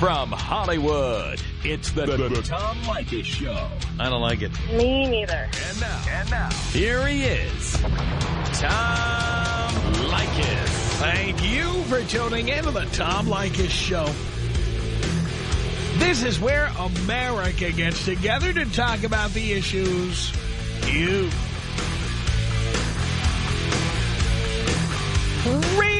From Hollywood, it's the, the, the Tom Leykis Show. I don't like it. Me neither. And now, and now, here he is, Tom Leykis. Thank you for tuning in to the Tom Leykis Show. This is where America gets together to talk about the issues you really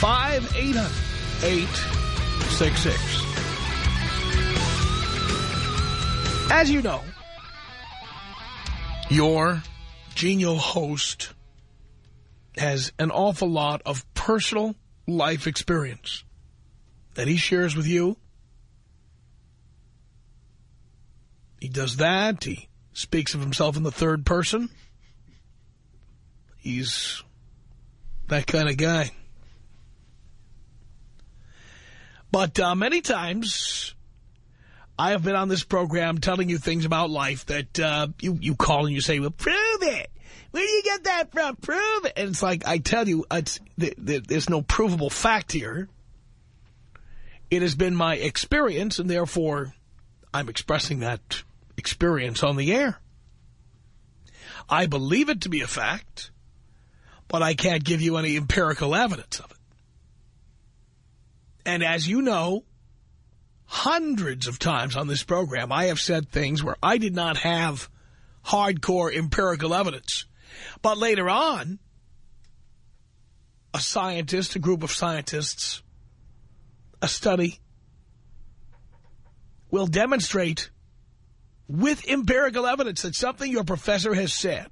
1-800-5800-866. As you know, your genial host has an awful lot of personal life experience that he shares with you. He does that. He speaks of himself in the third person. He's that kind of guy. But uh, many times I have been on this program telling you things about life that uh, you, you call and you say, well, prove it. Where do you get that from? Prove it. And it's like, I tell you, it's, there's no provable fact here. It has been my experience, and therefore I'm expressing that experience on the air. I believe it to be a fact, but I can't give you any empirical evidence of it. And as you know, hundreds of times on this program, I have said things where I did not have hardcore empirical evidence. But later on, a scientist, a group of scientists, a study will demonstrate with empirical evidence that something your professor has said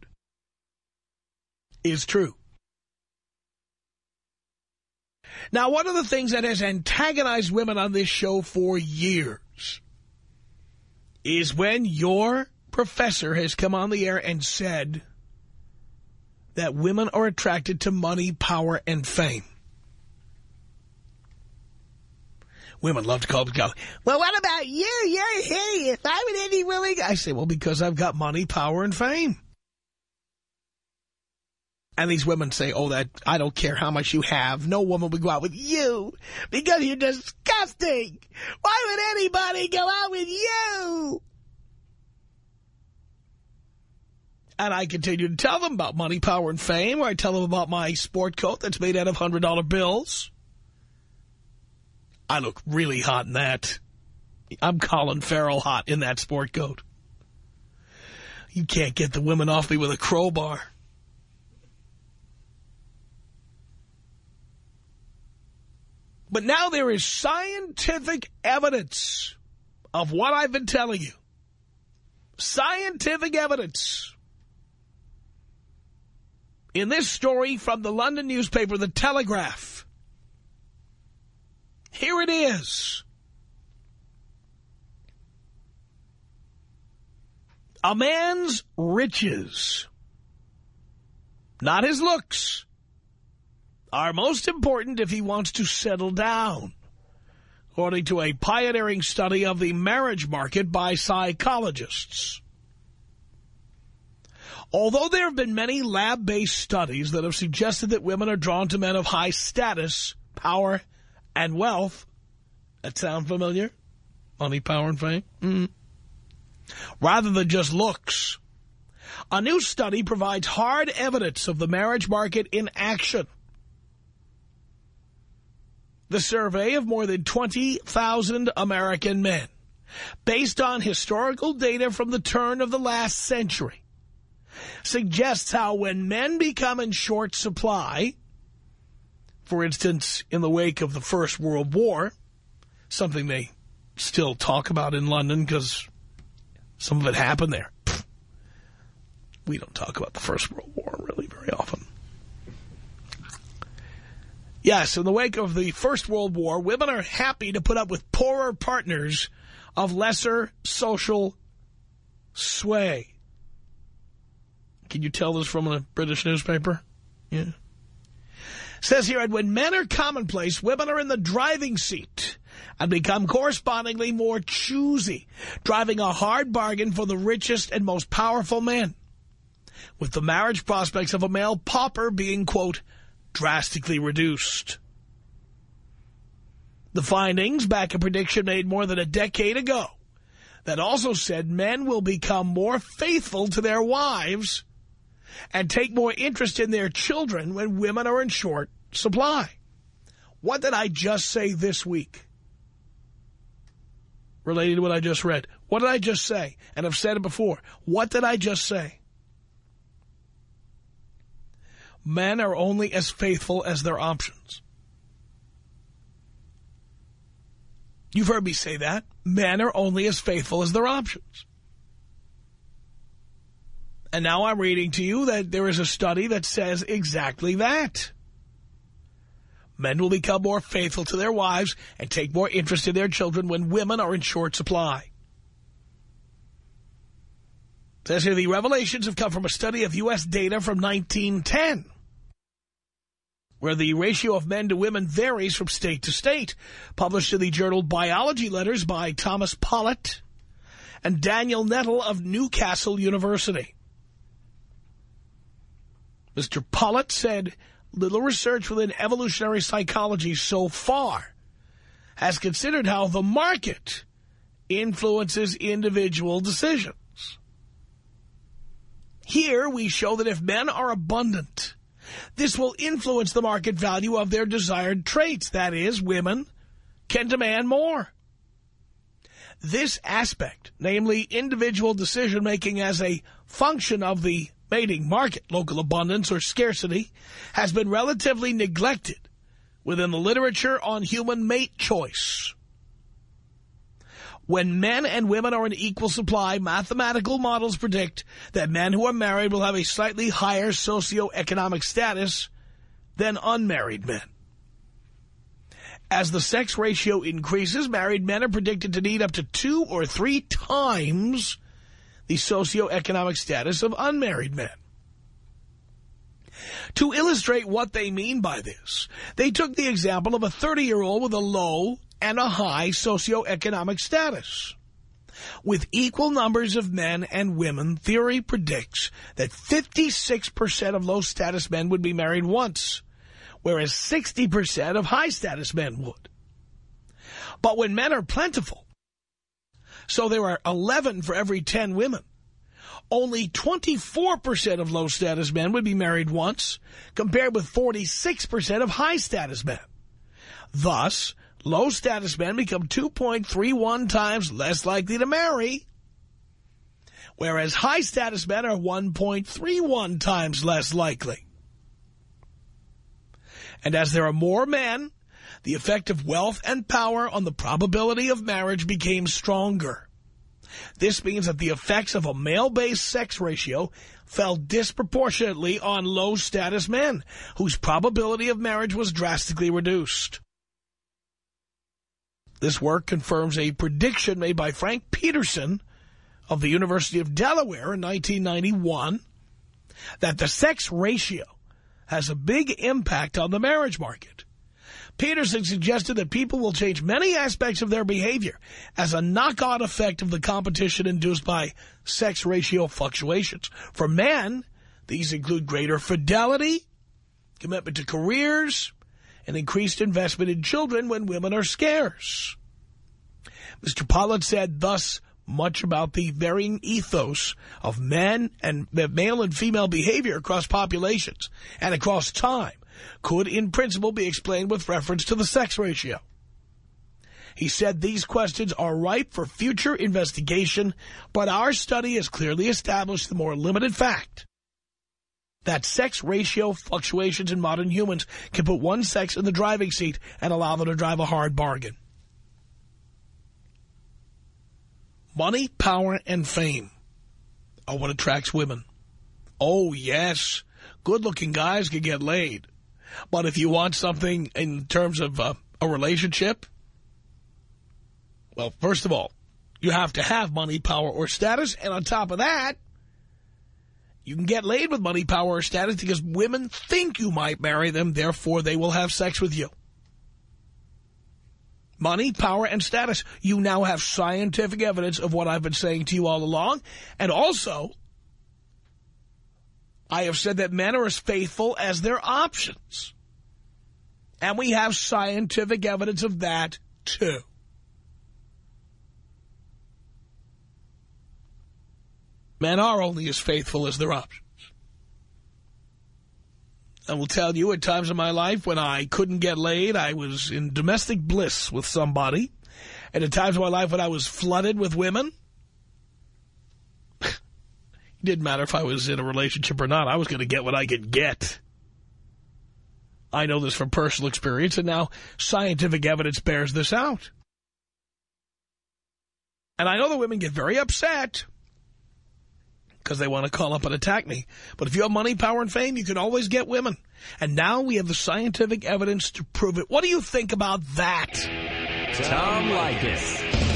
is true. Now, one of the things that has antagonized women on this show for years is when your professor has come on the air and said that women are attracted to money, power, and fame. Women love to call and go, well, what about you? You're hideous. I would any willing. I say, well, because I've got money, power, and fame. And these women say, oh, that I don't care how much you have. No woman would go out with you because you're disgusting. Why would anybody go out with you? And I continue to tell them about money, power, and fame, or I tell them about my sport coat that's made out of $100 bills. I look really hot in that. I'm Colin Farrell hot in that sport coat. You can't get the women off me with a crowbar. But now there is scientific evidence of what I've been telling you. Scientific evidence. In this story from the London newspaper, The Telegraph, here it is. A man's riches, not his looks, are most important if he wants to settle down, according to a pioneering study of the marriage market by psychologists. Although there have been many lab-based studies that have suggested that women are drawn to men of high status, power, and wealth, that sound familiar? Money, power, and fame? Mm. Rather than just looks. A new study provides hard evidence of the marriage market in action. The survey of more than 20,000 American men, based on historical data from the turn of the last century, suggests how when men become in short supply, for instance, in the wake of the First World War, something they still talk about in London because some of it happened there. We don't talk about the First World War really very often. Yes, in the wake of the First World War, women are happy to put up with poorer partners of lesser social sway. Can you tell this from a British newspaper? Yeah. Says here, and when men are commonplace, women are in the driving seat and become correspondingly more choosy, driving a hard bargain for the richest and most powerful men, with the marriage prospects of a male pauper being, quote, drastically reduced. The findings back a prediction made more than a decade ago that also said men will become more faithful to their wives and take more interest in their children when women are in short supply. What did I just say this week? Related to what I just read. What did I just say? And I've said it before. What did I just say? Men are only as faithful as their options. You've heard me say that. Men are only as faithful as their options. And now I'm reading to you that there is a study that says exactly that. Men will become more faithful to their wives and take more interest in their children when women are in short supply. It says here the revelations have come from a study of U.S. data from 1910, where the ratio of men to women varies from state to state, published in the journal Biology Letters by Thomas Pollet and Daniel Nettle of Newcastle University. Mr. Pollet said, little research within evolutionary psychology so far has considered how the market influences individual decisions. Here we show that if men are abundant, this will influence the market value of their desired traits. That is, women can demand more. This aspect, namely individual decision-making as a function of the mating market, local abundance or scarcity, has been relatively neglected within the literature on human mate choice. When men and women are in equal supply, mathematical models predict that men who are married will have a slightly higher socioeconomic status than unmarried men. As the sex ratio increases, married men are predicted to need up to two or three times the socioeconomic status of unmarried men. To illustrate what they mean by this, they took the example of a 30-year-old with a low and a high socioeconomic status. With equal numbers of men and women, theory predicts that 56% of low-status men would be married once, whereas 60% of high-status men would. But when men are plentiful, so there are 11 for every 10 women. Only 24% of low-status men would be married once, compared with 46% of high-status men. Thus, low-status men become 2.31 times less likely to marry, whereas high-status men are 1.31 times less likely. And as there are more men, the effect of wealth and power on the probability of marriage became stronger. This means that the effects of a male-based sex ratio fell disproportionately on low-status men, whose probability of marriage was drastically reduced. This work confirms a prediction made by Frank Pedersen of the University of Delaware in 1991 that the sex ratio has a big impact on the marriage market. Pedersen suggested that people will change many aspects of their behavior as a knock-on effect of the competition induced by sex ratio fluctuations. For men, these include greater fidelity, commitment to careers, and increased investment in children when women are scarce. Mr. Pollet said thus much about the varying ethos of men and uh, male and female behavior across populations and across time could in principle be explained with reference to the sex ratio. He said these questions are ripe for future investigation, but our study has clearly established the more limited fact that sex ratio fluctuations in modern humans can put one sex in the driving seat and allow them to drive a hard bargain. Money, power, and fame are what attracts women. Oh, yes, good-looking guys can get laid. But if you want something in terms of uh, a relationship, well, first of all, you have to have money, power, or status. And on top of that, you can get laid with money, power, or status because women think you might marry them, therefore they will have sex with you. Money, power, and status. You now have scientific evidence of what I've been saying to you all along. And also, I have said that men are as faithful as their options. And we have scientific evidence of that, too. Men are only as faithful as their options. I will tell you, at times in my life when I couldn't get laid, I was in domestic bliss with somebody. And at times in my life when I was flooded with women, it didn't matter if I was in a relationship or not. I was going to get what I could get. I know this from personal experience, and now scientific evidence bears this out. And I know the women get very upset because they want to call up and attack me. But if you have money, power, and fame, you can always get women. And now we have the scientific evidence to prove it. What do you think about that? Tom Leykis.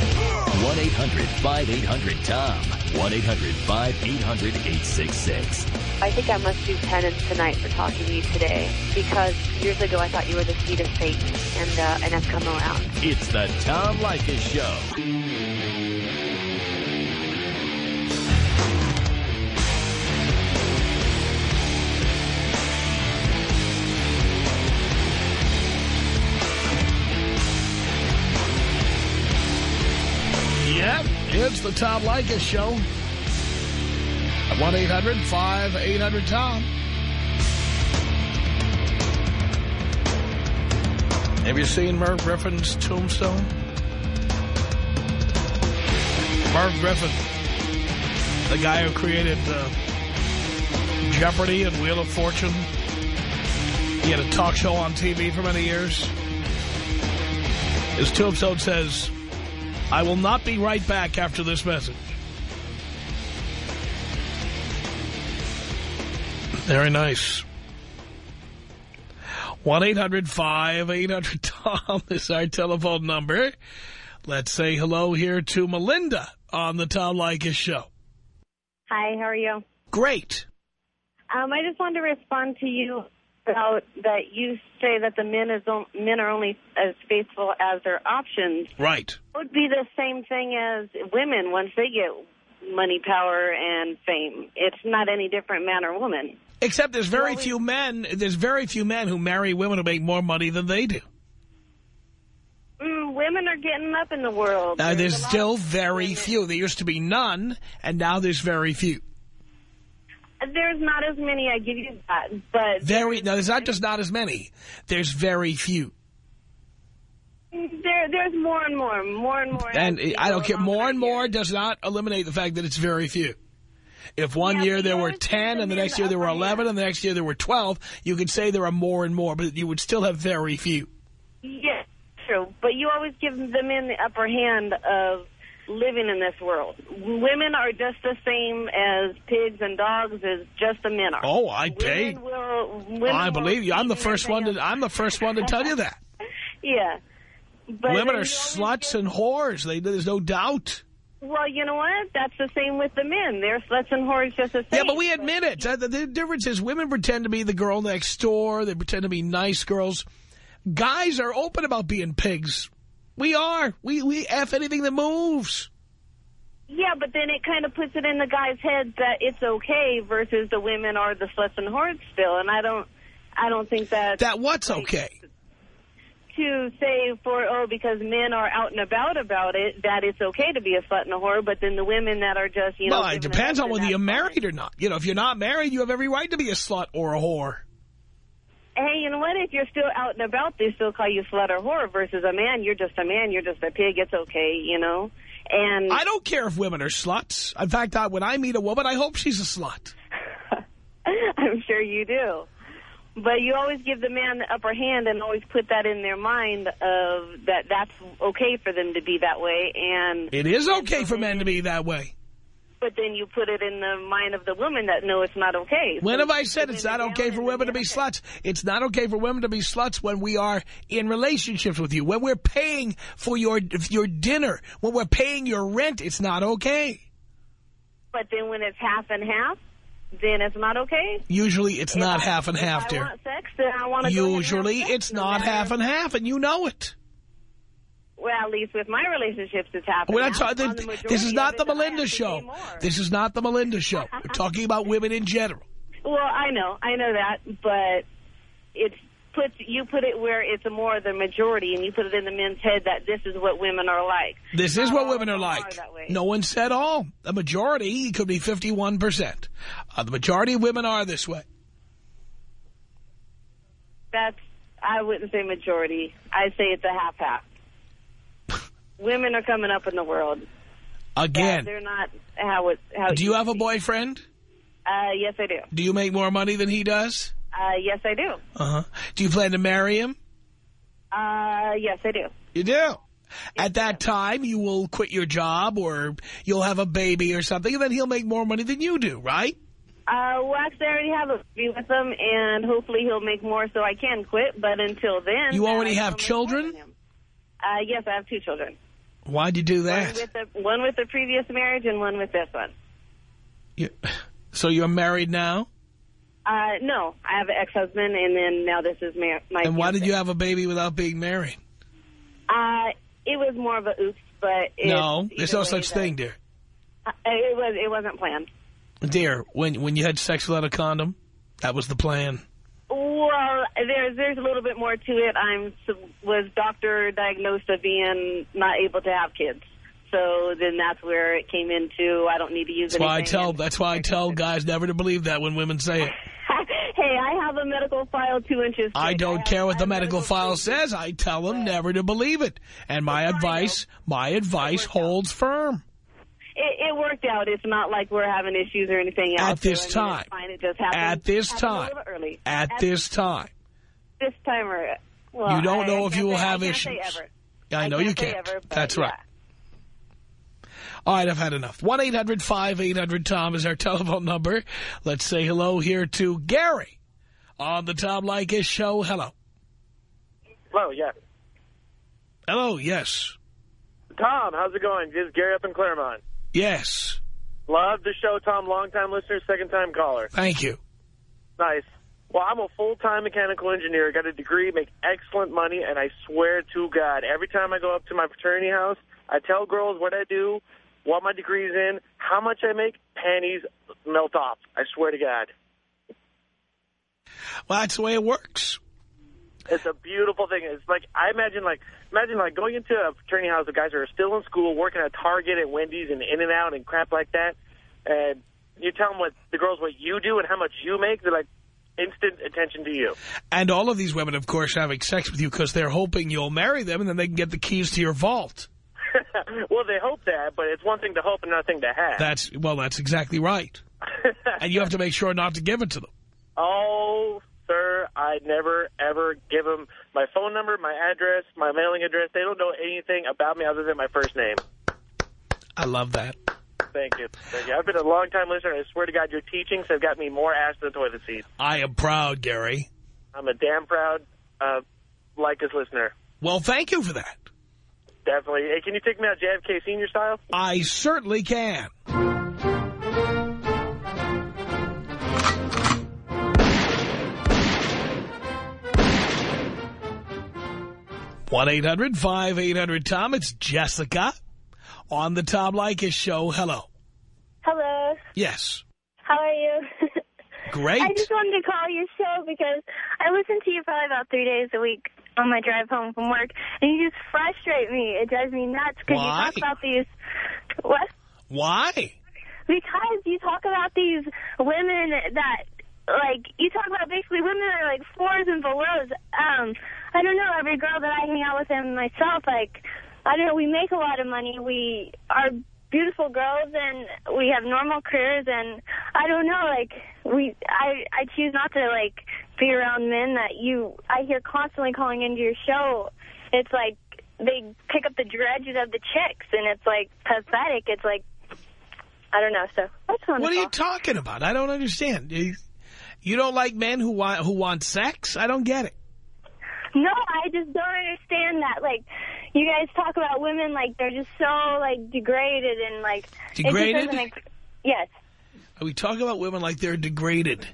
1-800-5800-TOM. 1-800-5800-866. I think I must do penance tonight for talking to you today because years ago I thought you were the seed of Satan and, uh, and I've come around. It's the Tom Leykis Show. It's the Tom Leykis Show. At 1-800-5800-TOM. Have you seen Merv Griffin's tombstone? Merv Griffin, the guy who created uh, Jeopardy and Wheel of Fortune. He had a talk show on TV for many years. His tombstone says, I will not be right back after this message. Very nice. 1-800-5800-TOM is our telephone number. Let's say hello here to Melinda on the Tom Leykis Show. Hi, how are you? Great. Um, I just wanted to respond to you about that you say that the men is men are only as faithful as their options. Right. It would be the same thing as women once they get money, power, and fame. It's not any different man or woman. Except there's very Well, we- few men, there's very few men who marry women who make more money than they do. Mm, women are getting up in the world. Now, there's lot still very women. few. There used to be none, and now there's very few. There's not as many, I give you that. But Very, no, there's not just not as many. There's very few. there, there's more and more, more and more. And I don't care, more and more does not eliminate the fact that it's very few. If one Yeah, year there were 10 and the next year there were 11 hand. and the next year there were 12, you could say there are more and more, but you would still have very few. Yes, true. But you always give the men the upper hand of living in this world. Women are just the same as pigs and dogs as just the men are. Oh, I will- women I believe you. I'm the first one to I'm the first one to tell you that. Yeah. But Women are sluts and whores. They, there's no doubt. Well, you know what? That's the same with the men. They're sluts and whores just the same. Yeah, but we admit it. The, the difference is women pretend to be the girl next door. They pretend to be nice girls. Guys are open about being pigs. We are. We we f anything that moves. Yeah, but then it kind of puts it in the guy's head that it's okay versus the women are the sluts and whores still, and I don't, I don't think that That what's okay. to say for oh because men are out and about about it that it's okay to be a slut and a whore, but then the women that are just you know Well, it depends on whether you're married or not. You know, if you're not married, you have every right to be a slut or a whore. Hey, you know what? If you're still out and about, they still call you slut or whore. Versus a man, you're just a man. You're just a pig. It's okay, you know. And I don't care if women are sluts. In fact, I, when I meet a woman, I hope she's a slut. I'm sure you do. But you always give the man the upper hand and always put that in their mind of that that's okay for them to be that way. And It is okay for men to be that way. But then you put it in the mind of the woman that, no, it's not okay. When So have I said it's not okay for women to be sluts? It's not okay for women to be sluts when we are in relationships with you, when we're paying for your your dinner, when we're paying your rent. It's not okay. But then when it's half and half, then it's not okay. Usually, it's If not I- half and half, I want sex, then I want to Usually, it's not half and half, and you know it. Well, at least with my relationships, it's happening. We're not talking. This is not the it, I Melinda show. This is not the Melinda show. We're talking about women in general. Well, I know, I know that, but it's puts you put it where it's a more the majority, and you put it in the men's head that this is what women are like. This is what women are like. way. No one said all. The majority could be 51%. Uh, the majority of women are this way. That's I wouldn't say majority. I'd say it's a half half. Women are coming up in the world. Again, they're not how it. How do you have a boyfriend? Uh, yes, I do. Do you make more money than he does? Uh, yes, I do. Uh-huh. Do you plan to marry him? Uh, yes, I do. You do. At that time, you will quit your job or you'll have a baby or something, and then he'll make more money than you do, right? Uh, well, actually, I already have a baby with him, and hopefully he'll make more so I can quit. But until then, You uh, already have still make more children? Uh, yes, I have two children. Why'd you do One that? with the one with the previous marriage and one with this one. You, so you're married now? Uh, no, I have an ex-husband, and then now this is my. my And why did you have a baby without being married? Uh, it was more of a oops, but it, no, there's no such thing, dear. Uh, it was it wasn't planned. Dear, when when you had sex without a condom, that was the plan. Well, there's there's a little bit more to it. I'm was doctor diagnosed of being not able to have kids. So then that's where it came into. I don't need to use That's why I tell that's why I tell guys never to believe that when women say it. hey, I have a medical file two inches. I don't have- care I what the have medical file says. I tell them never to believe it. And my I advice, my advice holds firm. It, it worked out. It's not like we're having issues or anything else. At this So, time. it's fine. It just happened. At this happened time. A early. At this time. this time or well, You don't I- know I if you will say- I have can't say issues. ever. I know you can't. ever, That's yeah. right. All right, I've had enough. 1-800-5800-TOM is our telephone number. Let's say hello here to Gary on the Tom Leykis show. Hello. Hello, yeah. Hello, yes. Tom, how's it going? This is Gary up in Claremont. Yes. Love the show, Tom. Long-time listener, second-time caller. Thank you. Nice. Well, I'm a full-time mechanical engineer, I got a degree, make excellent money, and I swear to God, every time I go up to my fraternity house, I tell girls what I do, what my degree's in, how much I make, panties melt off. I swear to God. Well, that's the way it works. It's a beautiful thing. It's like I imagine, like imagine like going into a fraternity house of guys who are still in school, working at Target and Wendy's and In and Out and crap like that, and you tell them what the girls what you do and how much you make. They're like instant attention to you. And all of these women, of course, are having sex with you because they're hoping you'll marry them and then they can get the keys to your vault. well, they hope that, but it's one thing to hope and another thing to have. That's, well, that's exactly right. And you have to make sure not to give it to them. oh, sir, I never ever give them my phone number, my address, my mailing address. They don't know anything about me other than my first name. I love that. Thank you. Thank you. I've been a long time listener. I swear to God, your teachings have got me more ass than the toilet seat. I am proud, Gary. I'm a damn proud uh, Leykis listener. Well, thank you for that. Definitely. Hey, can you take me out JFK senior style? I certainly can. One 800 tom It's Jessica on the Tom Leykis show. Hello. Hello. Yes. How are you? Great. I just wanted to call your show because I listen to you probably about three days a week on my drive home from work, and you just frustrate me. It drives me nuts because you talk about these. What? Why? Because you talk about these women that, like, you talk about basically women that are like fours and belows. Um, I don't know. Every girl that I hang out with and myself, like, I don't know. We make a lot of money. We are beautiful girls and we have normal careers and I don't know. Like, we, I, I choose not to like be around men that you. I hear constantly calling into your show. It's like they pick up the dredges of the chicks and it's like pathetic. It's like I don't know. So that's wonderful. What are you talking about? I don't understand. You, don't like men who want who want sex? I don't get it. No, I just don't understand that. Like, you guys talk about women like they're just so like degraded and like Degraded? make- yes, Are We talk about women like they're degraded.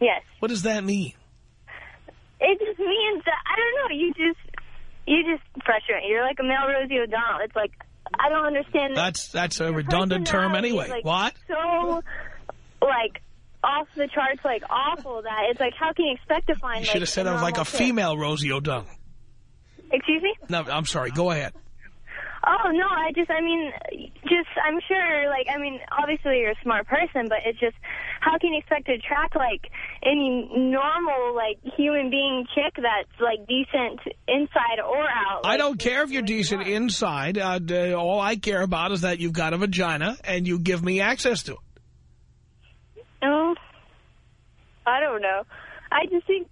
yes. What does that mean? It just means that I don't know. You just you just frustrate. You're like a male Rosie O'Donnell. It's like I don't understand. That's that's a redundant term anyway. like, what? So like off the charts, like awful. That it's like how can you expect to find? You like, should have said I was like a chick? female Rosie O'Donnell. Excuse me. No, I'm sorry. Go ahead. Oh, no, I just, I mean, just, I'm sure, like, I mean, obviously you're a smart person, but it's just, how can you expect to attract, like, any normal, like, human being chick that's, like, decent inside or out? I don't care if you're decent want. inside. Uh, all I care about is that you've got a vagina and you give me access to it. No, I don't know. I just think,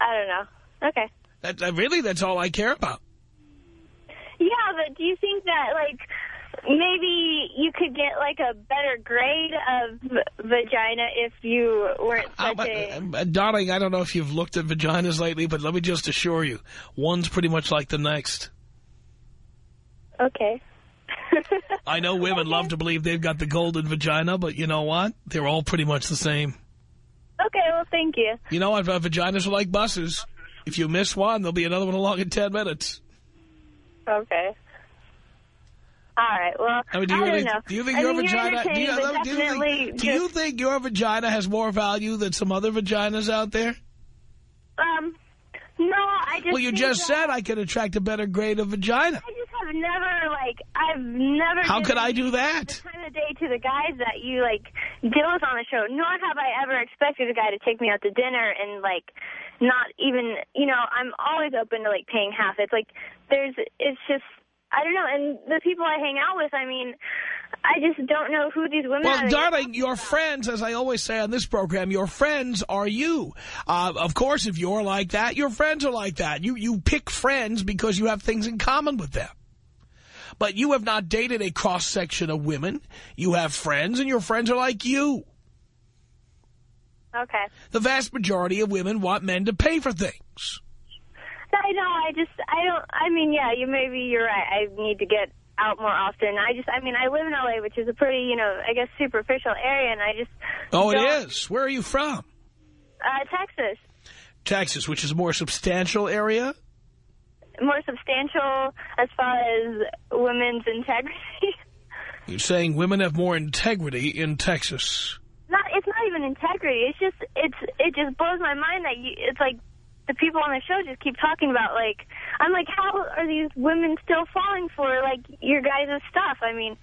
I don't know. Okay. That, that really, that's all I care about. Yeah, but do you think that, like, maybe you could get, like, a better grade of vagina if you weren't Uh, such but, a... uh, darling, I don't know if you've looked at vaginas lately, but let me just assure you, one's pretty much like the next. Okay. I know women love to believe they've got the golden vagina, but you know what? They're all pretty much the same. Okay, well, thank you. You know what? Uh, Vaginas are like buses. If you miss one, there'll be another one along in 10 minutes. Okay. All right, well, I mean, do you, don't really, know. do you think I your mean, vagina... Do you, do, you think, do you think your vagina has more value than some other vaginas out there? Um, no, I just Well, you just said I could attract a better grade of vagina. I have never, like, I've never... How could I do that? The time of day to the guys that you, like, deal with on the show, nor have I ever expected a guy to take me out to dinner and, like, not even, you know, I'm always open to, like, paying half. It's like, there's, it's just... I don't know, and the people I hang out with, I mean, I just don't know who these women are. Well, darling, your about. friends, as I always say on this program, your friends are you. Uh, of course, if you're like that, your friends are like that. You, you pick friends because you have things in common with them. But you have not dated a cross-section of women. You have friends, and your friends are like you. Okay. The vast majority of women want men to pay for things. I know. I just, I don't, I mean, yeah, you maybe you're right. I need to get out more often. I just, I mean, I live in L.A., which is a pretty, you know, I guess superficial area, and I just... Oh, it is. Where are you from? Uh, Texas. Texas, which is a more substantial area. More substantial as far as women's integrity. You're saying women have more integrity in Texas. not, it's not even integrity. It's just, it's, it just blows my mind that you, it's like the people on the show just keep talking about, like, I'm like, how are these women still falling for, like, your guys' stuff? I mean,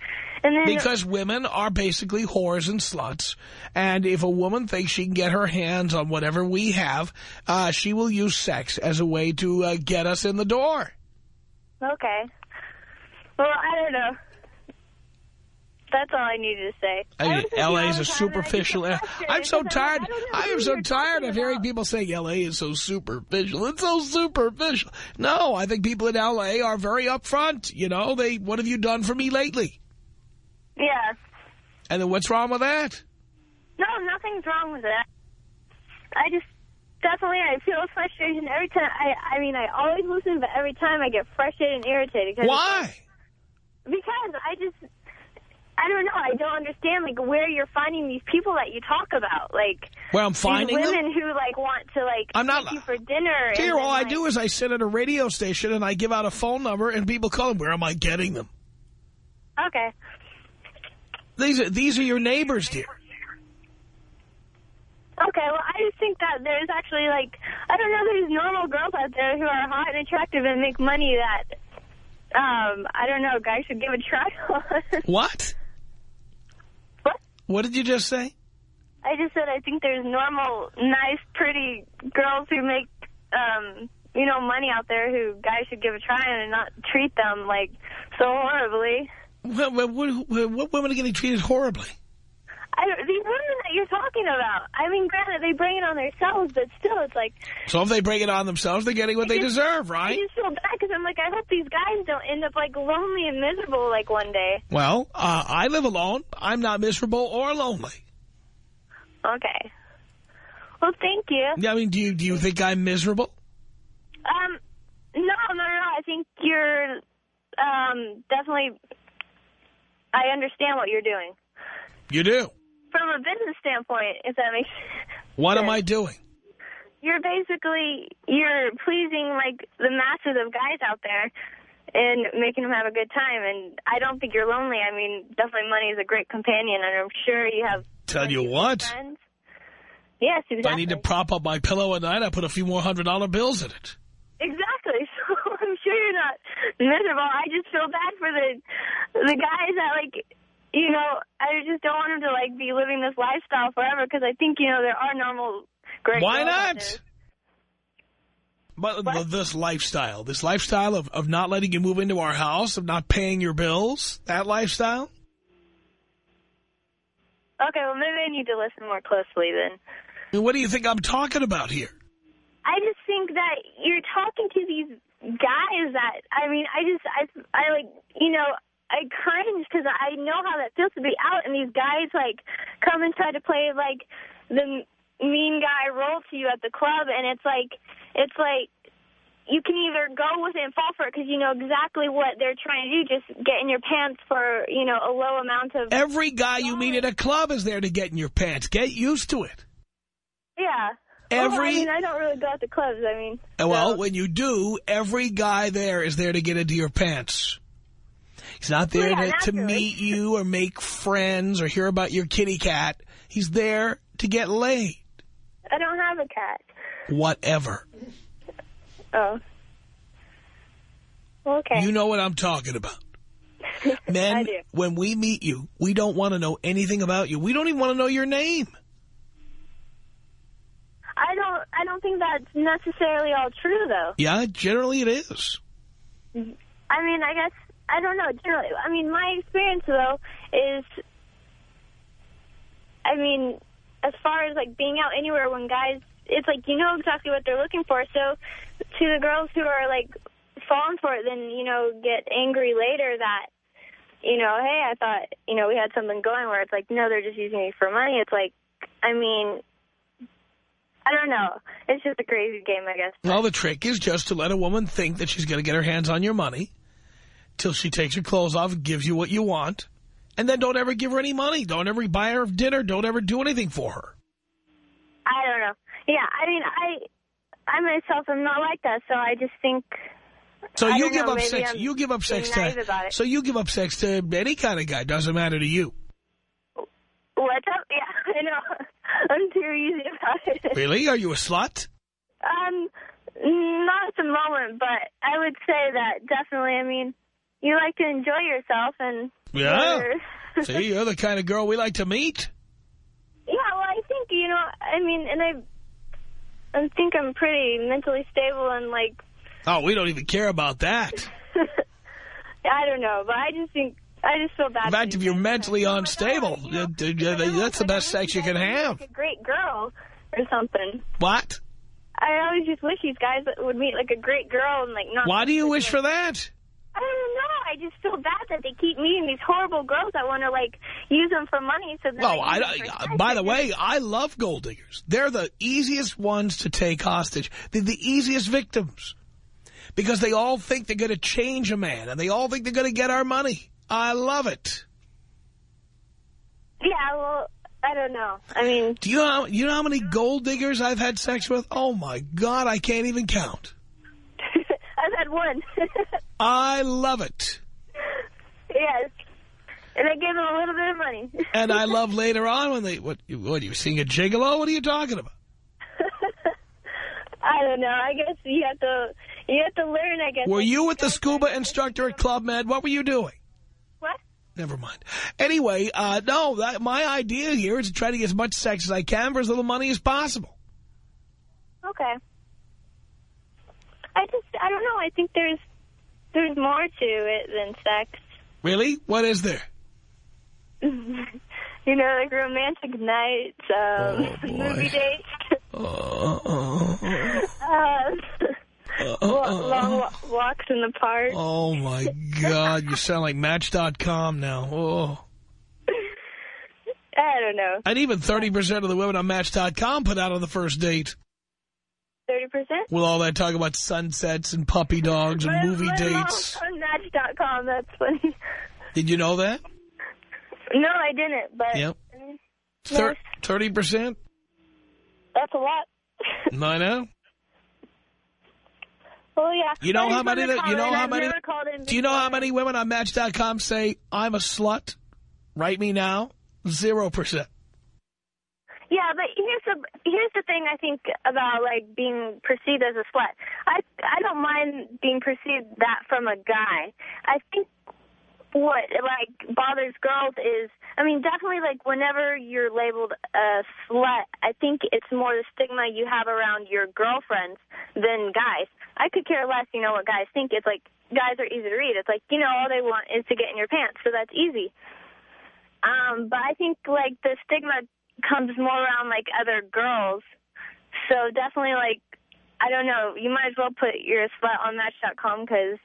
and then... Because women are basically whores and sluts. And if a woman thinks she can get her hands on whatever we have, uh, she will use sex as a way to uh, get us in the door. Okay. Well, I don't know. That's all I needed to say. I mean, L.A. is a time, and I just superficial get area. frustrated I'm so tired. like, don't know I am so tired of hearing about. people saying L.A. is so superficial. It's so superficial. No, I think people in L.A. are very upfront. You know, they, what have you done for me lately? Yes. And then what's wrong with that? No, nothing's wrong with that. I just definitely I feel frustration every time. I I mean I always listen, but every time I get frustrated and irritated. Cause Why? Because I just I don't know. I don't understand like where you're finding these people that you talk about, like Where I'm these finding them? women who like want to like I'm not- take you for dinner. and Dear, all I do is I sit at a radio station and I give out a phone number and people call them. Where am I getting them? Okay. These are, these are your neighbors, dear. Okay, well, I just think that there's actually, like, I don't know, there's normal girls out there who are hot and attractive and make money that, um, I don't know, guys should give a try on. What? What? Did you just say? I just said I think there's normal, nice, pretty girls who make, um, you know, money out there who guys should give a try and not treat them, like, so horribly. Well, what, what, what women are getting treated horribly? I these women that you're talking about, I mean, granted, they bring it on themselves, but still, it's like... So if they bring it on themselves, they're getting what they just- deserve, I right? just feel bad because I'm like, I hope these guys don't end up, like, lonely and miserable, like, one day. Well, uh, I live alone. I'm not miserable or lonely. Okay. Well, thank you. Yeah, I mean, do you do you think I'm miserable? Um, no, no, no, no. I think you're, um, definitely, I understand what you're doing. You do. From a business standpoint, if that makes What am I doing? You're basically, you're pleasing, like, the masses of guys out there and making them have a good time. And I don't think you're lonely. I mean, definitely money is a great companion, and I'm sure you have Tell you what. friends. Yes, If. I need to prop up my pillow at night, I put a few more hundred dollar bills in it. Exactly. So I'm sure you're not miserable. I just feel bad for the the guys that like, you know, I just don't want them to like be living this lifestyle forever because I think you know there are normal great. Why not? But What? this lifestyle, this lifestyle of, of not letting you move into our house, of not paying your bills, that lifestyle? Okay, well maybe I need to listen more closely then. What do you think I'm talking about here? I just think that you're talking to these guys that I mean I just I I like you know I cringe because I know how that feels to be out and these guys like come and try to play like the mean guy role to you at the club and it's like it's like you can either go with it and fall for it because you know exactly what they're trying to do just get in your pants for you know a low amount of Every guy you meet at a club is there to get in your pants. Get used to it. yeah well, I Every mean I don't really go out to clubs I mean Well, so- when you do, every guy there is there to get into your pants. He's not there Yeah, to, to meet you or make friends or hear about your kitty cat. He's there to get laid. I don't have a cat Whatever. oh okay You know what I'm talking about. Men, when we meet you, we don't want to know anything about you. We don't even want to know your name. I don't. I don't think that's necessarily all true, though. Yeah, generally it is. I mean, I guess I don't know. Generally, I mean, my experience though is, I mean, as far as like being out anywhere when guys, it's like you know exactly what they're looking for. So, to the girls who are like falling for it, then you know get angry later that. You know, hey, I thought, you know, we had something going where it's like, no, they're just using me for money. It's like, I mean, I don't know. It's just a crazy game, I guess. Well, the trick is just to let a woman think that she's going to get her hands on your money till she takes her clothes off and gives you what you want. And then don't ever give her any money. Don't ever buy her dinner. Don't ever do anything for her. I don't know. Yeah, I mean, I, I myself am not like that, so I just think. So you give know, up maybe sex. I'm You give up sex to. So you give up sex to any kind of guy. Doesn't matter to you. What's up? Yeah, I know. I'm too easy about it. Really? Are you a slut? Um, not at the moment, but I would say that definitely. I mean, you like to enjoy yourself, and Yeah. See, you're the kind of girl we like to meet. Yeah, well, I think you know. I mean, and I, I think I'm pretty mentally stable and like. Oh, we don't even care about that. I don't know, but I just think I just feel bad. In fact, if you're mentally Oh unstable, God, you know, that's the best sex you can have. Like a great girl or something. What? I always just wish these guys would meet like a great girl and like not. Why do you wish for that? I don't know. I just feel bad that they keep meeting these horrible girls that want to like use them for money. So Well, I, I, by the way, I love gold diggers. They're the easiest ones to take hostage. They're the easiest victims because they all think they're going to change a man and they all think they're going to get our money. I love it. Yeah, well, I don't know. I mean, Do you know how, you know how many gold diggers I've had sex with? Oh, my God, I can't even count. I've had one. I love it. yes, and I gave them a little bit of money. And I love later on when they, what, you- what, you seeing a gigolo? What are you talking about? I don't know. I guess you have to you have to learn. I guess. Were you with the scuba instructor at Club Med? What were you doing? What? Never mind. Anyway, uh, no, that, my idea here is to try to get as much sex as I can for as little money as possible. Okay. I just I don't know. I think there's there's more to it than sex. Really? What is there? You know, like romantic nights, um, Oh, movie dates, Uh, uh, uh, uh, uh, long walks in the park. Oh, my God. You sound like Match.com now. Oh. I don't know, And even 30% of the women on Match.com put out on the first date thirty percent. with all that talk about sunsets and puppy dogs and movie dates. On Match.com, that's funny. Did you know that? No, I didn't, but Yep. Thir 30%? that's a lot. I know. well, yeah. You know how many that- you know in. how I've many- never called in Do you know how many women on Match.com say, I'm a slut? Write me now. Zero percent. Yeah, but here's the here's the thing I think about like being perceived as a slut. I I don't mind being perceived that from a guy. I think what like bothers girls is I mean definitely like whenever you're labeled a slut, I think it's more the stigma you have around your girlfriends than guys. I could care less, you know, what guys think. It's like guys are easy to read. It's like, you know, all they want is to get in your pants, so that's easy. Um, but I think like the stigma comes more around like other girls. So definitely like I don't know. You might as well put your slut on Match.com because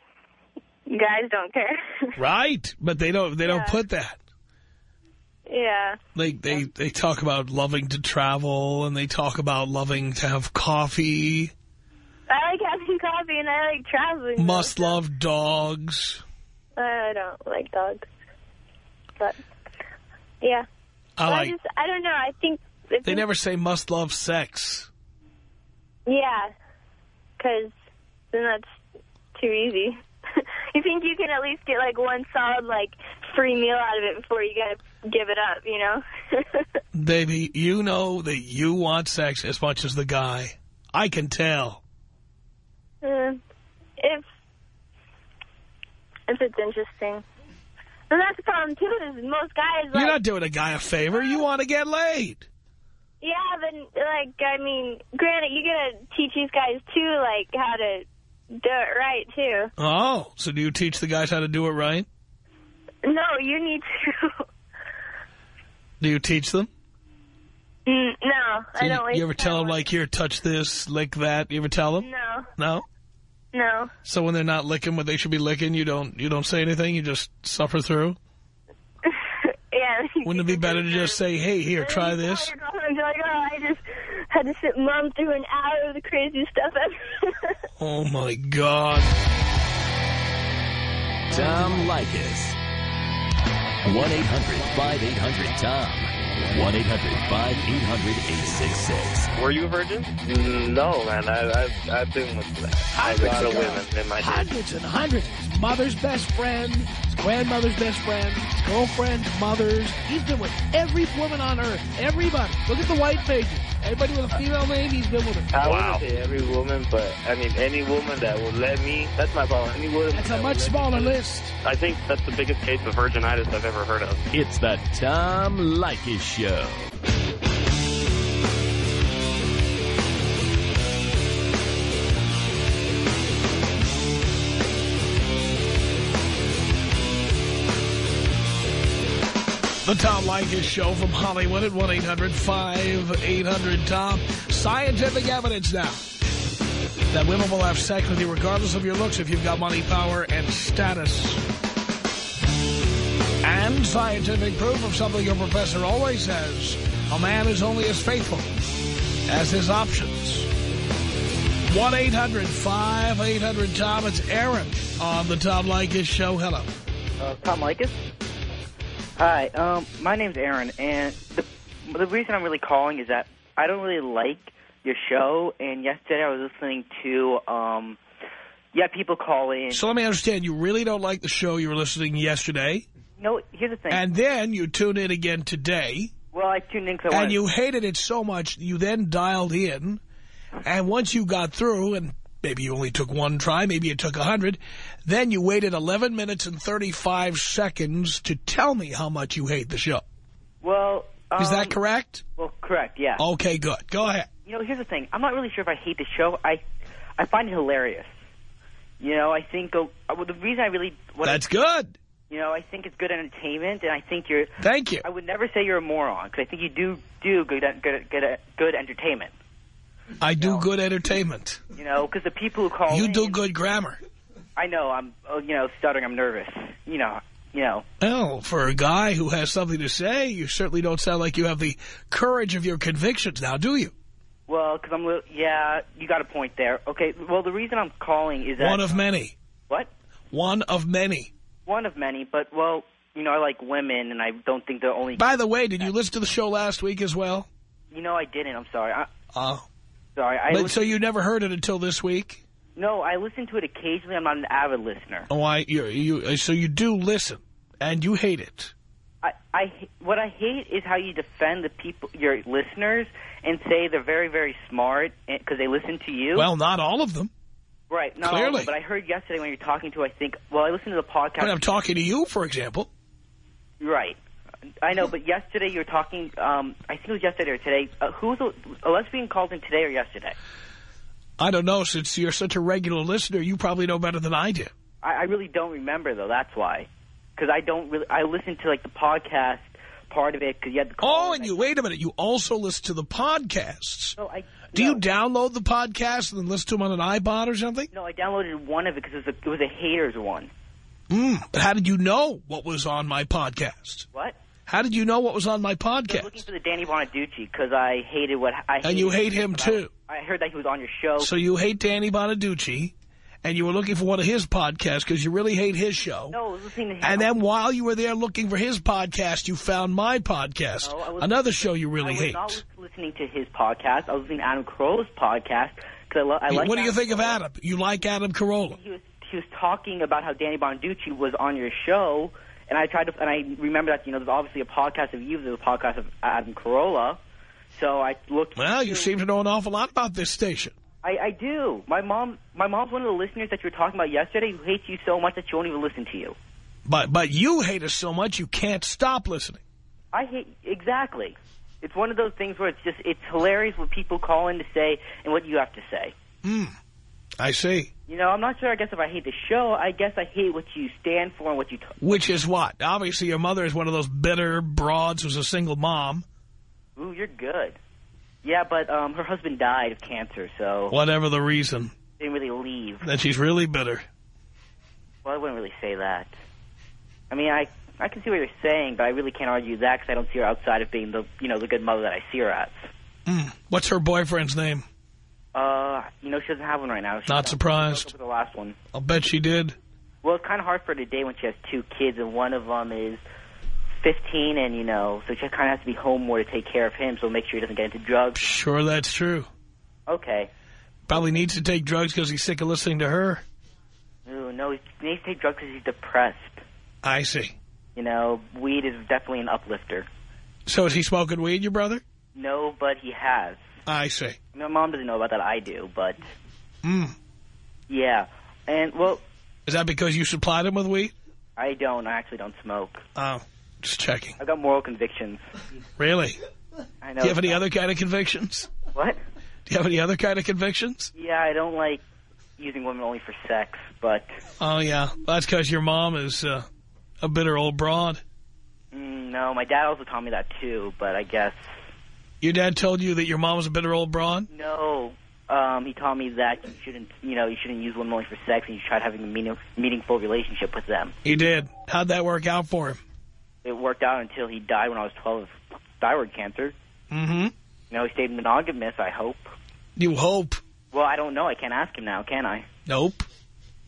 guys don't care. Right. But they don't they don't put that. yeah. They, they, they talk about loving to travel and they talk about loving to have coffee, I like having coffee and I like traveling. must though, love dogs. I don't like dogs. But yeah. I But I just I don't know. I think they never say must love sex. Yeah, because then that's too easy. you think you can at least get like one solid like free meal out of it before you gotta give it up, you know? Baby, you know that you want sex as much as the guy. I can tell. Uh, if if it's interesting. And that's the problem too. Is most guys like You're not doing a guy a favor. You want to get laid. yeah, but like I mean, granted, you gotta teach these guys too, like how to do it right too. Oh, so do you teach the guys how to do it right? No, you need to. Do you teach them? Mm, no, I you, don't. waste you ever tell them, like, here, touch this, lick that? You ever tell them? No, No? No. So when they're not licking what they should be licking, you don't you don't say anything? You just suffer through? yeah. Wouldn't it be better to just say, hey, here, try this? Your girlfriend like, oh, I just had to sit mom through an hour of the craziest stuff ever. Oh, my God. Tom Leykis. 1-800-5800-TOM. 1-800-5800-866. Were you a virgin? Mm, no, man. I, I've, I've been with a lot of women in my day. Hundreds and hundreds. His mother's best friend, his grandmother's best friend, his girlfriend's mother's. He's been with every woman on earth. Everybody. Look at the white pages. Everybody with a female name, he's been with her. I Wow. wouldn't say every woman, but I mean any woman that will let me. That's my problem. Any woman. That's a will much let me- smaller list. I think that's the biggest case of virginitis I've ever heard of. It's the Tom Leykis Show. The Tom Leykis Show from Hollywood at 1-800-5800-TOM. Scientific evidence now that women will have sex with you regardless of your looks if you've got money, power, and status. And scientific proof of something your professor always says. A man is only as faithful as his options. 1-800-5800-TOM. It's Aaron on the Tom Leykis Show. Hello. Uh, Tom Leykis? Hi, um, my name's Aaron, and the, the reason I'm really calling is that I don't really like your show, and yesterday I was listening to, um, yeah, people call in. So let me understand, you really don't like the show you were listening yesterday, no, here's the thing. and then you tuned in again today, well, I tuned in because I and wanted... you hated it so much, you then dialed in, and once you got through, and maybe you only took one try, maybe it took a hundred, then you waited 11 minutes and 35 seconds to tell me how much you hate the show. Well, um, Is that correct? Well, correct, yeah. Okay, good. Go ahead. You know, here's the thing. I'm not really sure if I hate the show. I, I find it hilarious. You know, I think uh, well, the reason I really... What That's good. You know, I think it's good entertainment, and I think you're. Thank you. I would never say you're a moron because I think you do do good good good good entertainment. I do good entertainment. You know, because the people who call You do good grammar. I know I'm oh, you know stuttering. I'm nervous. You know. You know. Well, for a guy who has something to say, you certainly don't sound like you have the courage of your convictions now, do you? Well, because I'm. Yeah, you got a point there. Okay. Well, the reason I'm calling is that One of many. what? One of many. One of many, but well, you know, I like women, and I don't think they're only. By the way, did you listen to the show last week as well? You know, I didn't. I'm sorry. I, Oh. Sorry. I But, so you never heard it until this week? no, I listen to it occasionally. I'm not an avid listener. Oh, I, you, you, so you do listen, and you hate it. I, I what I hate is how you defend the people, your listeners, and say they're very, very smart eh, because they listen to you. Well, not all of them. right? Not all of them, but I heard yesterday when you're talking to, I think. Well, I listened to the podcast. When I'm talking to you, for example. Right. I know, but yesterday you were talking. Um, I think it was yesterday or today. Uh, who was a, a lesbian called in today or yesterday? I don't know, since you're such a regular listener, you probably know better than I do. I, I really don't remember though. That's why, because I don't really. I listened to like the podcast part of it because you had the call. Oh, and you, wait a minute, you also listen to the podcasts. No, I. Do no. you download the podcast and then listen to them on an iPod or something? No, I downloaded one of it because it, was a- it was a haters one. Mm, but how did you know what was on my podcast? What? How did you know what was on my I was looking for the Danny Bonaduce because I hated what I. And you hate him, too. I heard that he was on your show. So you hate Danny Bonaduce, and you were looking for one of his podcasts because you really hate his show. no, I was listening to him. And then while you were there looking for his podcast, you found my podcast, No, I was- another show you really hate. I was hate. not listening to his podcast. I was listening to Adam Carolla's podcast because I, I like. what do you Adam think of Adam? You like Adam Carolla? He was he was talking about how Danny Bonaduce was on your show, and I tried to and I remember that you know there's obviously a podcast of you, there's a podcast of Adam Carolla. So I looked. Well, you seem to know an awful lot about this station. I, I do. My mom, my mom's one of the listeners that you were talking about yesterday who hates you so much that she won't even listen to you. But but you hate us so much you can't stop listening. I hate exactly. It's one of those things where it's just it's hilarious what people call in to say and what you have to say. Hmm. I see. You know, I'm not sure. I guess if I hate the show, I guess I hate what you stand for and what you. T- Which is what? Obviously, your mother is one of those bitter broads who's a single mom. Ooh, you're good. Yeah, but um, her husband died of cancer, so Whatever the reason, didn't really leave. that she's really bitter. Well, I wouldn't really say that. I mean, I I can see what you're saying, but I really can't argue that because I don't see her outside of being the you know the good mother that I see her as. What's her boyfriend's name? Uh, you know, she doesn't have one right now. She's Not surprised. the last one. I'll bet she did. Well, it's kind of hard for her to date when she has two kids, and one of them is 15, and you know, so she kind of has to be home more to take care of him, so make sure he doesn't get into drugs. Sure, that's true. Okay. Probably needs to take drugs because he's sick of listening to her. Ooh, no, he needs to take drugs because he's depressed. I see. You know, weed is definitely an uplifter. So is he smoking weed, your brother? No, but he has. I see. My mom doesn't know about that. I do, but Mm. yeah. And well, Is that because you supplied him with weed? I don't. I actually don't smoke. Oh, just checking. I've got moral convictions. Really? I know. Do you have any other kind of convictions? What? Do you have any other kind of convictions? Yeah, I don't like using women only for sex, but Oh, yeah. That's because your mom is uh, a bitter old broad. mm, no, my dad also taught me that too. But I guess Your dad told you that your mom was a bitter old broad? no. Um, he taught me that you shouldn't, you know, you shouldn't use women only for sex, and you tried having a meaning, meaningful relationship with them. He did. How'd that work out for him? It worked out until he died when I was 12 of thyroid cancer. Mm-hmm. You know, he stayed monogamous. I hope. You hope. Well, I don't know. I can't ask him now, can I? Nope.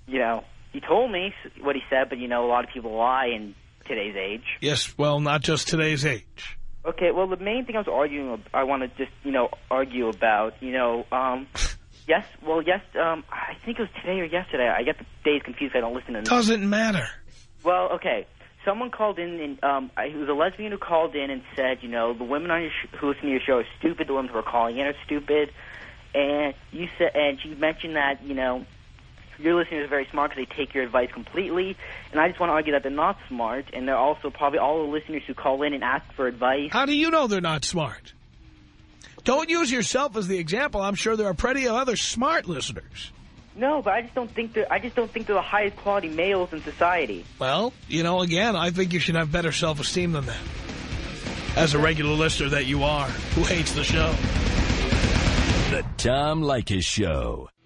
You know, he told me what he said, but you know, a lot of people lie in today's age. Yes, well, not just today's age. Okay, well, the main thing I was arguing, I want to just, you know, argue about, you know, um, yes, well, yes, um, I think it was today or yesterday. I get the days confused. I don't listen to. Doesn't matter. Well, okay. Someone called in, and um, I, it was a lesbian who called in and said, you know, the women on your sh- who listen to your show are stupid. The women who are calling in are stupid. And you said, and she mentioned that, you know, your listeners are very smart because they take your advice completely. And I just want to argue that they're not smart, and they're also probably all the listeners who call in and ask for advice. How do you know they're not smart? Don't use yourself as the example. I'm sure there are plenty of other smart listeners. No, but I just don't think they're. I just don't think they're the highest quality males in society. Well, you know, again, I think you should have better self-esteem than that. As a regular listener that you are, who hates the show. The Tom Leykis Show.